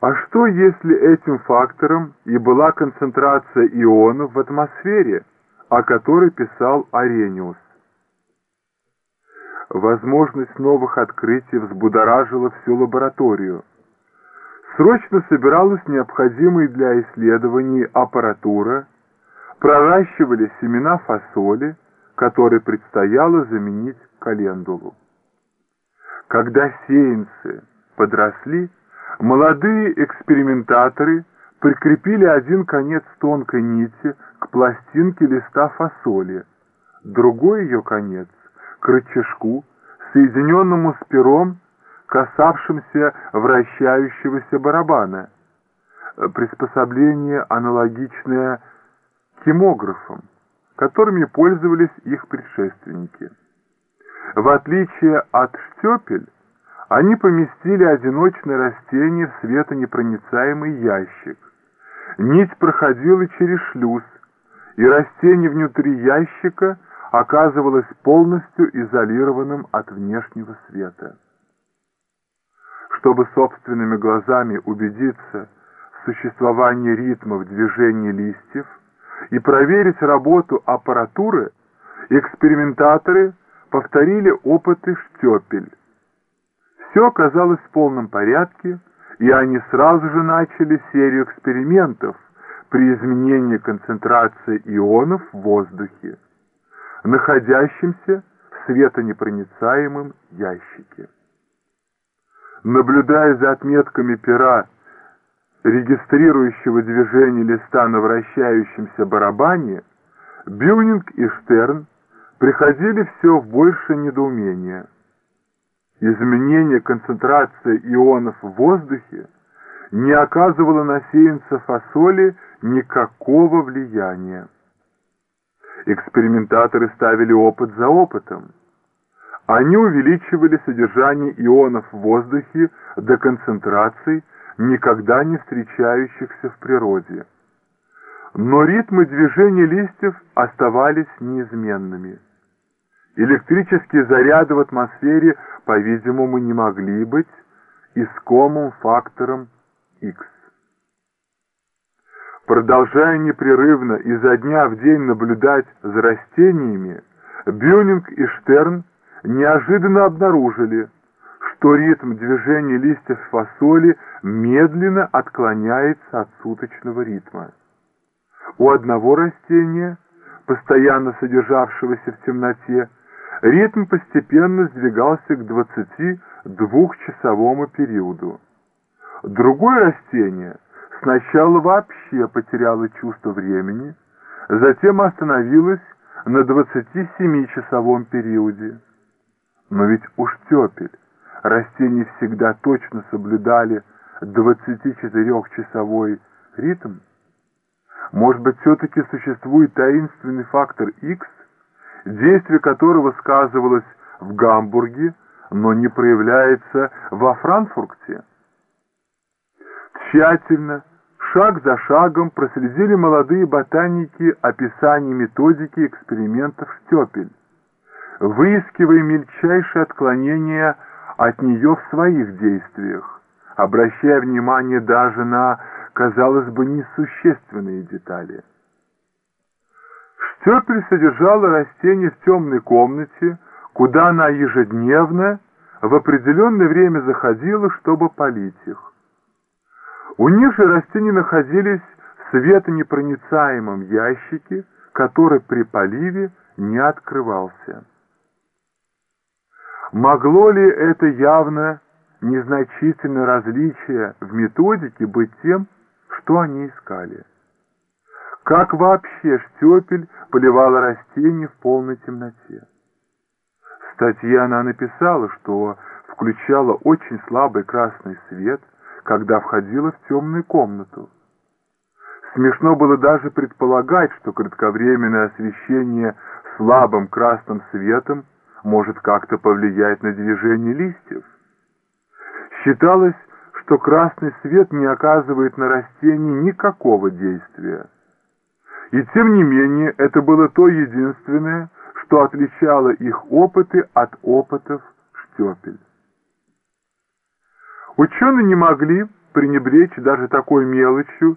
А что, если этим фактором и была концентрация ионов в атмосфере, о которой писал Арениус? Возможность новых открытий взбудоражила всю лабораторию. Срочно собиралась необходимая для исследований аппаратура, проращивали семена фасоли, которой предстояло заменить календулу. Когда сеянцы подросли, молодые экспериментаторы прикрепили один конец тонкой нити к пластинке листа фасоли, другой ее конец к рычажку, соединенному с пером, касавшимся вращающегося барабана. Приспособление аналогичное кимографам, которыми пользовались их предшественники. В отличие от штепель, они поместили одиночное растение в светонепроницаемый ящик. Нить проходила через шлюз, и растение внутри ящика оказывалось полностью изолированным от внешнего света. Чтобы собственными глазами убедиться в существовании ритмов движения листьев и проверить работу аппаратуры, экспериментаторы повторили опыты штепель. Все оказалось в полном порядке, и они сразу же начали серию экспериментов при изменении концентрации ионов в воздухе, находящемся в светонепроницаемом ящике. Наблюдая за отметками пера, регистрирующего движение листа на вращающемся барабане, Бюнинг и Штерн приходили все в большее недоумение. Изменение концентрации ионов в воздухе не оказывало на сеянца фасоли никакого влияния. Экспериментаторы ставили опыт за опытом. Они увеличивали содержание ионов в воздухе до концентраций, никогда не встречающихся в природе. Но ритмы движения листьев оставались неизменными. Электрические заряды в атмосфере, по-видимому, не могли быть искомым фактором X. Продолжая непрерывно изо дня в день наблюдать за растениями, Бюнинг и Штерн неожиданно обнаружили, что ритм движения листьев фасоли медленно отклоняется от суточного ритма. У одного растения, постоянно содержавшегося в темноте, ритм постепенно сдвигался к 22-часовому периоду. Другое растение сначала вообще потеряло чувство времени, затем остановилось на 27-часовом периоде. Но ведь уж тепель, растения всегда точно соблюдали 24-часовой ритм. Может быть, все-таки существует таинственный фактор X, действие которого сказывалось в Гамбурге, но не проявляется во Франкфурте. Тщательно, шаг за шагом проследили молодые ботаники описание методики экспериментов Штепель, выискивая мельчайшие отклонения от нее в своих действиях, обращая внимание даже на, казалось бы, несущественные детали. Штепель содержала растения в темной комнате, куда она ежедневно в определенное время заходила, чтобы полить их. У них растения находились в светонепроницаемом ящике, который при поливе не открывался. Могло ли это явно незначительное различие в методике быть тем, что они искали? Как вообще Штепель поливала растения в полной темноте? В статье она написала, что включала очень слабый красный свет, когда входила в темную комнату. Смешно было даже предполагать, что кратковременное освещение слабым красным светом может как-то повлиять на движение листьев. Считалось, что красный свет не оказывает на растении никакого действия. И тем не менее, это было то единственное, что отличало их опыты от опытов Штепель. Ученые не могли пренебречь даже такой мелочью,